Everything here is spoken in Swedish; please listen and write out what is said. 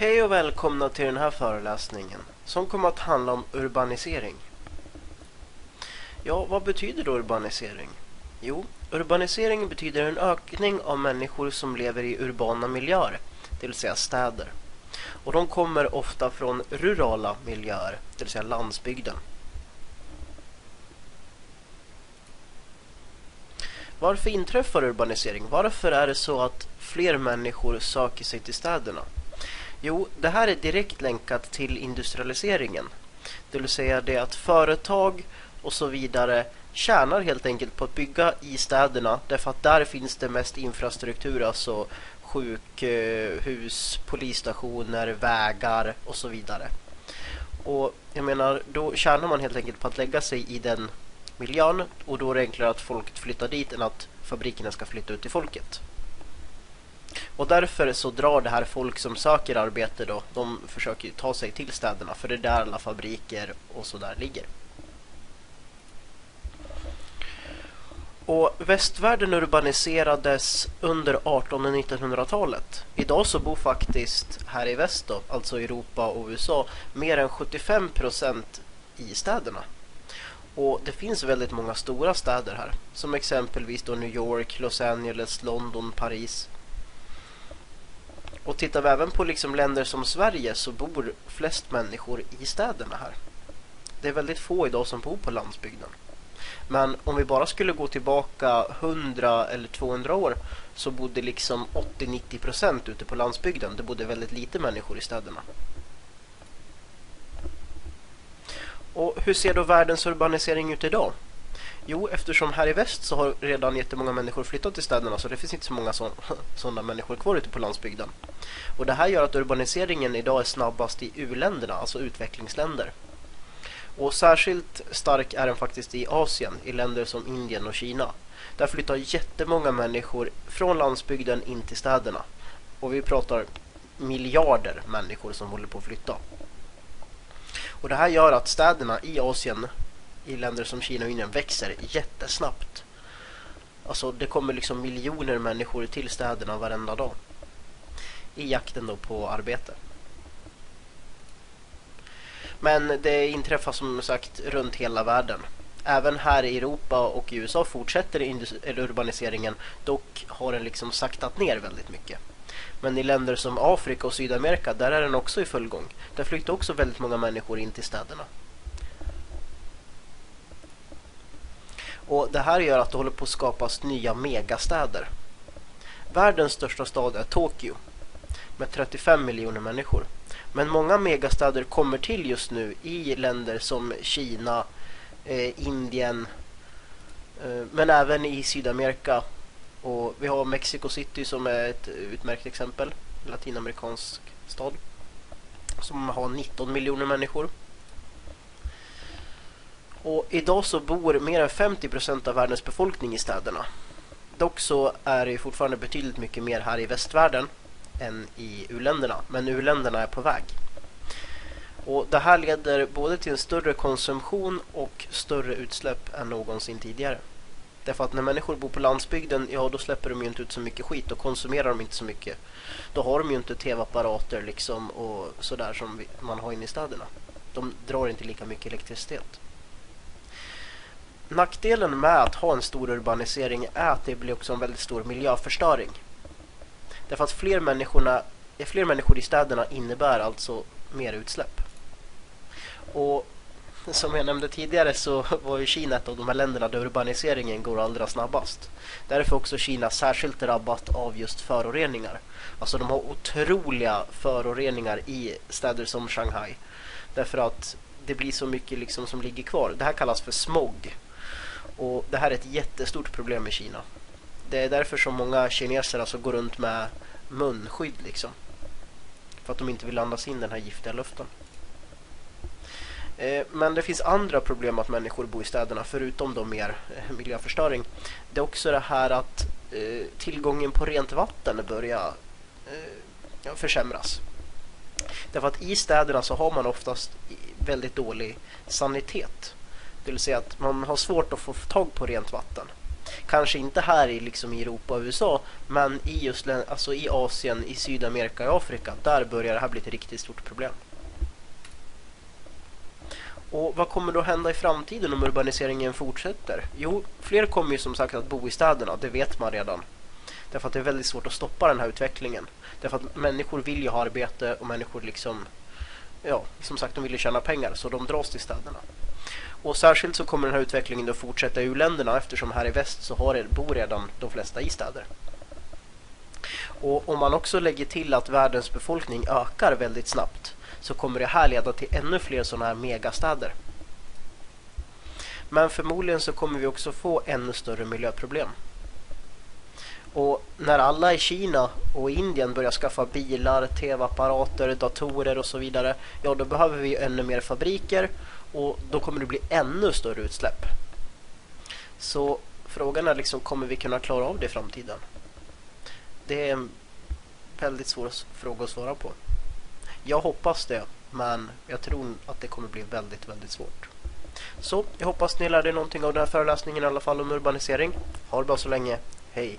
Hej och välkomna till den här föreläsningen som kommer att handla om urbanisering. Ja, vad betyder då urbanisering? Jo, urbanisering betyder en ökning av människor som lever i urbana miljöer, det vill säga städer. Och de kommer ofta från rurala miljöer, det vill säga landsbygden. Varför inträffar urbanisering? Varför är det så att fler människor söker sig till städerna? Jo, det här är direkt länkat till industrialiseringen. Det vill säga det att företag och så vidare tjänar helt enkelt på att bygga i städerna därför att där finns det mest infrastruktur, alltså sjukhus, eh, polisstationer, vägar och så vidare. Och jag menar, då tjänar man helt enkelt på att lägga sig i den miljön och då är det enklare att folket flyttar dit än att fabrikerna ska flytta ut till folket. Och därför så drar det här folk som söker arbete då, de försöker ta sig till städerna för det är där alla fabriker och så där ligger. Och västvärlden urbaniserades under 1800 och 1900-talet. Idag så bor faktiskt här i väst då, alltså Europa och USA, mer än 75 procent i städerna. Och det finns väldigt många stora städer här, som exempelvis då New York, Los Angeles, London, Paris. Och tittar vi även på liksom länder som Sverige så bor flest människor i städerna här. Det är väldigt få idag som bor på landsbygden. Men om vi bara skulle gå tillbaka 100 eller 200 år så bodde liksom 80-90% ute på landsbygden. Det bodde väldigt lite människor i städerna. Och hur ser då världens urbanisering ut idag? Jo, eftersom här i väst så har redan jättemånga människor flyttat till städerna så det finns inte så många sådana människor kvar ute på landsbygden. Och det här gör att urbaniseringen idag är snabbast i u-länderna, alltså utvecklingsländer. Och särskilt stark är den faktiskt i Asien, i länder som Indien och Kina. Där flyttar jättemånga människor från landsbygden in till städerna. Och vi pratar miljarder människor som håller på att flytta. Och det här gör att städerna i Asien, i länder som Kina och Indien, växer jättesnabbt. Alltså det kommer liksom miljoner människor till städerna varenda dag. I jakten då på arbete. Men det inträffar som sagt runt hela världen. Även här i Europa och i USA fortsätter urbaniseringen. Dock har den liksom saktat ner väldigt mycket. Men i länder som Afrika och Sydamerika, där är den också i full gång. Där flyttar också väldigt många människor in till städerna. Och det här gör att det håller på att skapas nya megastäder. Världens största stad är Tokyo med 35 miljoner människor. Men många megastäder kommer till just nu i länder som Kina, eh, Indien, eh, men även i Sydamerika. Och vi har Mexico City som är ett utmärkt exempel, latinamerikansk stad som har 19 miljoner människor. Och idag så bor mer än 50% av världens befolkning i städerna. Dock så är det fortfarande betydligt mycket mer här i västvärlden än i uländerna. Men uländerna är på väg. Och Det här leder både till en större konsumtion och större utsläpp än någonsin tidigare. Därför att när människor bor på landsbygden, ja då släpper de ju inte ut så mycket skit och konsumerar de inte så mycket. Då har de ju inte tv-apparater liksom och sådär som man har inne i städerna. De drar inte lika mycket elektricitet. Nackdelen med att ha en stor urbanisering är att det blir också en väldigt stor miljöförstöring. Därför att fler, människorna, eh, fler människor i städerna innebär alltså mer utsläpp. Och som jag nämnde tidigare så var ju Kina ett av de här länderna där urbaniseringen går allra snabbast. Därför är också Kina särskilt drabbat av just föroreningar. Alltså de har otroliga föroreningar i städer som Shanghai. Därför att det blir så mycket liksom som ligger kvar. Det här kallas för smog. Och det här är ett jättestort problem i Kina. Det är därför som många kineser alltså går runt med munskydd liksom. För att de inte vill andas in den här giftiga luften. Eh, men det finns andra problem att människor bor i städerna förutom då mer eh, miljöförstöring. Det är också det här att eh, tillgången på rent vatten börjar försämras. Därför att i städerna så har man oftast väldigt dålig sanitet. Det vill säga att man har svårt att få tag på rent vatten. Kanske inte här i, liksom, i Europa och USA, men i, just, alltså i Asien, i Sydamerika och Afrika, där börjar det här bli ett riktigt stort problem. Och vad kommer då hända i framtiden om urbaniseringen fortsätter? Jo, fler kommer ju som sagt att bo i städerna, det vet man redan. Därför att det är väldigt svårt att stoppa den här utvecklingen. Därför att människor vill ju ha arbete och människor liksom, ja, som sagt de vill ju tjäna pengar så de dras till städerna. Och särskilt så kommer den här utvecklingen att fortsätta i u-länderna eftersom här i väst så har bor redan de flesta i städer. Och om man också lägger till att världens befolkning ökar väldigt snabbt så kommer det här leda till ännu fler sådana här megastäder. Men förmodligen så kommer vi också få ännu större miljöproblem. Och när alla i Kina och Indien börjar skaffa bilar, tv-apparater, datorer och så vidare, ja då behöver vi ännu mer fabriker och då kommer det bli ännu större utsläpp. Så frågan är liksom, kommer vi kunna klara av det i framtiden? Det är en väldigt svår fråga att svara på. Jag hoppas det, men jag tror att det kommer bli väldigt, väldigt svårt. Så jag hoppas ni lärde er någonting av den här föreläsningen i alla fall om urbanisering. Ha det bra så länge. Hej!